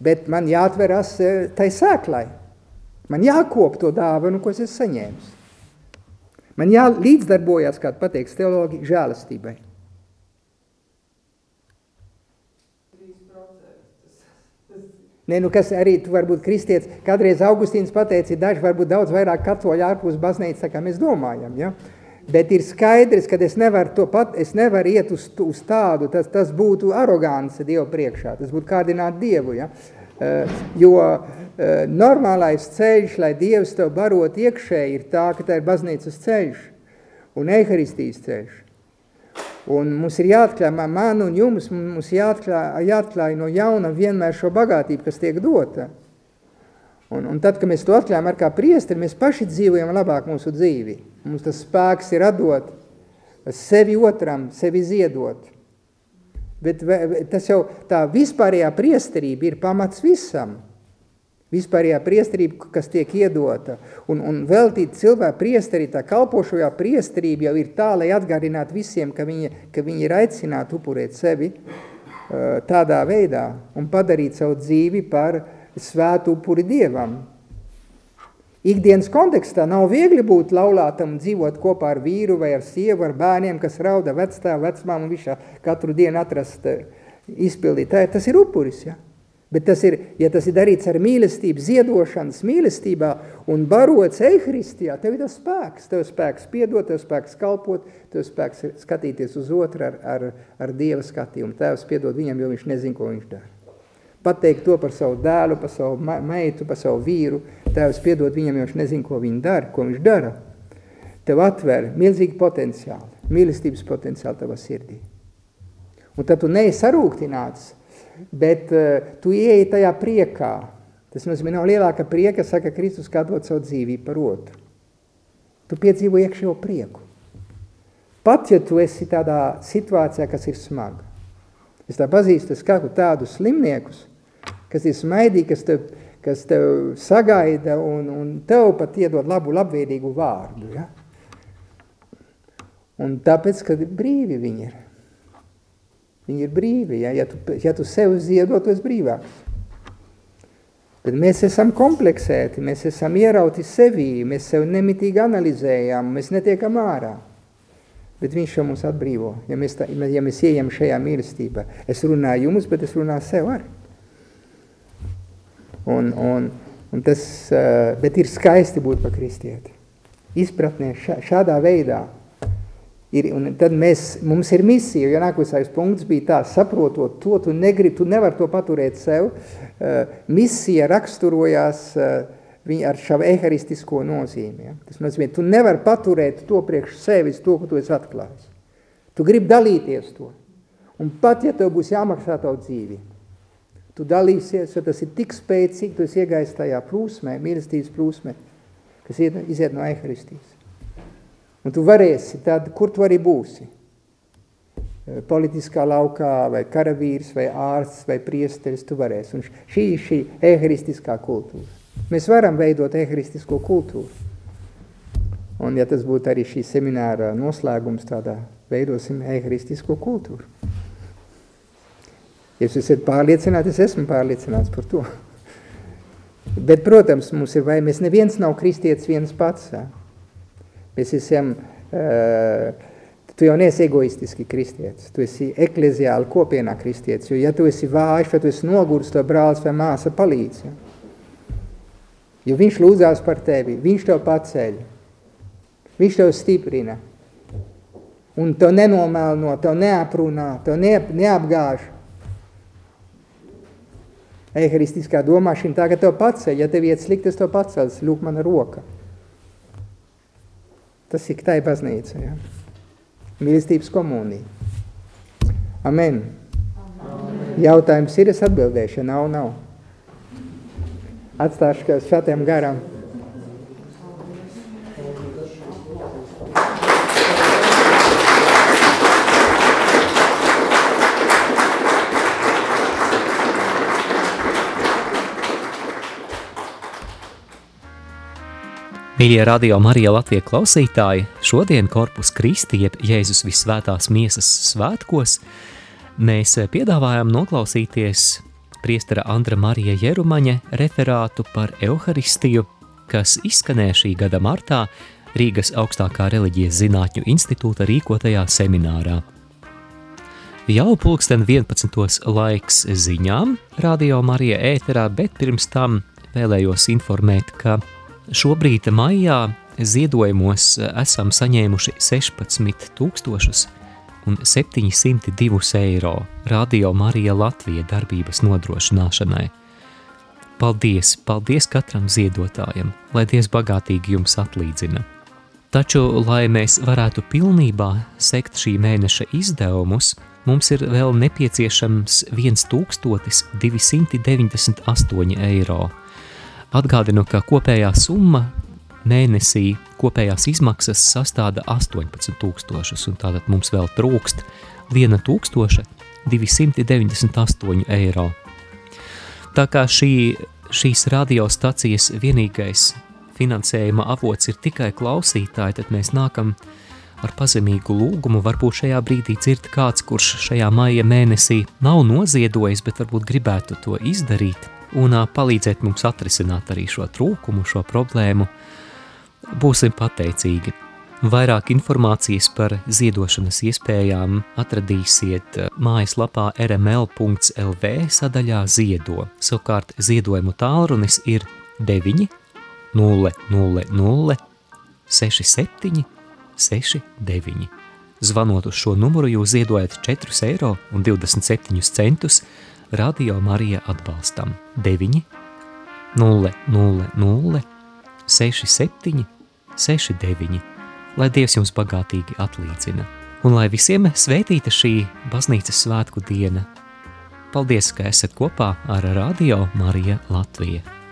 Bet man jāatveras eh, tai sēklai. Man jākop to dāvanu, ko es saņēmis. Man jālīdzdarbojas, kā pateiks teologi, žēlastībai. Nē, nu kas arī tu varbūt kristietis, kādreiz Augustīns pateica, daži varbūt daudz vairāk katoļi ārpus baznīca, kā mēs domājam, ja? Bet ir skaidrs, ka es nevaru to pat, es nevaru iet uz, uz tādu, tas, tas būtu arogance Dievu priekšā, tas būtu kārdināt Dievu, ja? Uh, jo uh, normālais ceļš, lai Dievs tev barot iekšēji, ir tā, ka tā ir baznīcas ceļš un eharistijas ceļš. Un mums ir jāatklāj, man un jums, mums jāatklāj, jāatklāj no jauna vienmēr šo bagātību, kas tiek dota. Un, un tad, kad mēs to atklājam ar kā priesteri, mēs paši dzīvojam labāk mūsu dzīvi. Mums tas spēks ir atdot sevi otram, sevi ziedot. Bet tas jau tā vispārējā priesterība ir pamats visam. Vispārējā priesterība, kas tiek iedota, un, un veltīt cilvēku priesterī, tā kalpošajā priesterība jau ir tā, lai atgādinātu visiem, ka viņi, ka viņi ir aicināti upurēt sevi uh, tādā veidā un padarīt savu dzīvi par svētu upuri Dievam. Ikdienas kontekstā nav viegli būt laulātam un dzīvot kopā ar vīru vai ar sievu, ar bērniem, kas rauda vecstāvu, vecmām un visā katru dienu atrast, izpildīt. Tā, tas ir upuris, ja? Bet tas ir, ja tas ir darīts ar mīlestību, ziedošanas mīlestībā un barots ehristijā, tev ir tas spēks. Tev spēks piedot, tev spēks kalpot, tev spēks skatīties uz otru ar, ar, ar Dieva skatījumu. Tēvs piedod viņam, jo viņš nezin, ko viņš dara. Pateikt to par savu dēlu, par savu meitu, par savu vīru. Tēvs piedod viņam, jo viņš nezin, ko viņš dara, ko viņš dara. Tev atver milzīgi potenciāli, mīlestības potenciāli tavā sirdī. Un tad tu neesi sarūktināts, bet uh, tu ieeji tajā priekā. Tas nozīmē, nav lielāka prieka, saka Kristus, kā dot savu dzīvību par otru. Tu piedzīvo iekšējo prieku. Pat, ja tu esi tādā situācijā, kas ir smaga. Es tā pazīstu, es kādu tādu slimniekus, kas ir smaidīgi, kas tev, kas tev sagaida un, un tev pat iedod labu, labvēlīgu vārdu. Ja? Un tāpēc, ka brīvi viņi ir. Viņi ir brīvi. Ja, ja, tu, ja tu sev ziedo, tu esi brīvāks. Bet mēs esam kompleksēti, mēs esam ierauti sevī, mēs sev nemitīgi analizējam, mēs netiekam ārā. Bet viņš jau mums atbrīvo, ja mēs, tā, ja mēs ieejam šajā mīlestībā. Es runāju jums, bet es runāju sev arī. Un, un, un tas, bet ir skaisti būt pa kristieti. Izpratnē šā, šādā veidā Ir, un tad mēs, mums ir misija, jo nākošais punkts bija tā, saprotot to, tu negribi, tu nevar to paturēt sev. Uh, misija raksturojās uh, viņa ar šo eharistisko nozīmi. Ja? Tas nozīmē, tu nevar paturēt to priekš sevis, to, ko tu esi atklājis. Tu gribi dalīties to. Un pat, ja tev būs jāmaksā tavu dzīvi, tu dalīsies, jo tas ir tik spēcīgi, tu esi iegājis tajā plūsmē, mīlestības plūsmē, kas iziet no eharistijas. Un tu varēsi, tad, kur tu arī būsi? Eh, politiskā laukā, vai karavīrs, vai ārsts, vai priesteris, tu varēsi. Un šī ir šī eharistiskā kultūra. Mēs varam veidot eharistisko kultūru. Un ja tas būtu arī šī semināra noslēgums, tādā veidosim eharistisko kultūru. Jūs esat pārliecināti, es esmu pārliecināts par to. Bet, protams, mums ir vai mēs neviens nav kristietis viens pats. Mēs esam Tu jau neesi egoistiski kristietis, tu esi ekleziāli kopienā kristietis, jo ja tu esi vājš, vai tu esi nogurs, to brālis vai māsa palīdz. Jo viņš lūdzās par tevi, viņš tev paceļ, viņš tev stiprina, un to nenomēlno, to neaprunā, to ne, neapgāž. Eharistiskā domāšana tagad tev paceļ, ja tev iet slikti, es to pacels, lūk mana roka. Tas ir tā baznīca, ja? mīlestības komunija. Amen. Amen. Jautājums ir, es atbildēšu, ja nav, nav. Atstāšu, ka svētiem Mīļie radio Marija Latvija klausītāji, šodien Korpus Kristi, jeb Jēzus Visvētās miesas svētkos, mēs piedāvājam noklausīties priestera Andra Marija Jerumaņa referātu par Euharistiju, kas izskanēja šī gada martā Rīgas augstākā reliģijas zinātņu institūta rīkotajā seminārā. Jau pulksten 11. laiks ziņām Radio Marija ēterā, bet pirms tam vēlējos informēt, ka Šobrīd maijā ziedojumos esam saņēmuši 16 tūkstošus un 702 eiro Radio Marija Latvija darbības nodrošināšanai. Paldies, paldies katram ziedotājam, lai Dievs bagātīgi jums atlīdzina. Taču, lai mēs varētu pilnībā sekt šī mēneša izdevumus, mums ir vēl nepieciešams 1298 eiro – Atgādinu, ka kopējā summa mēnesī kopējās izmaksas sastāda 18,000, un tātad mums vēl trūkst 1298 eiro. Tā kā šī, šīs radiostacijas vienīgais finansējuma avots ir tikai klausītāji, tad mēs nākam ar pazemīgu lūgumu. Varbūt šajā brīdī dzird kāds, kurš šajā maija mēnesī nav noziedojis, bet varbūt gribētu to izdarīt un palīdzēt mums atrisināt arī šo trūkumu, šo problēmu. Būsim pateicīgi. Vairāk informācijas par ziedošanas iespējām atradīsiet mājaslapā rml.lv sadaļā ziedo. Savukārt ziedojumu tālrunis ir 9 0 0 0 67 69. Zvanot uz šo numuru jūs ziedojat 4,27 eiro Radio Marija atbalstam. 9 0 0 0 67 69, lai Dievs jums bagātīgi atlīdzina, un lai visiem svētīta šī baznīcas svētku diena. Paldies, ka esat kopā ar Radio Marija Latvija.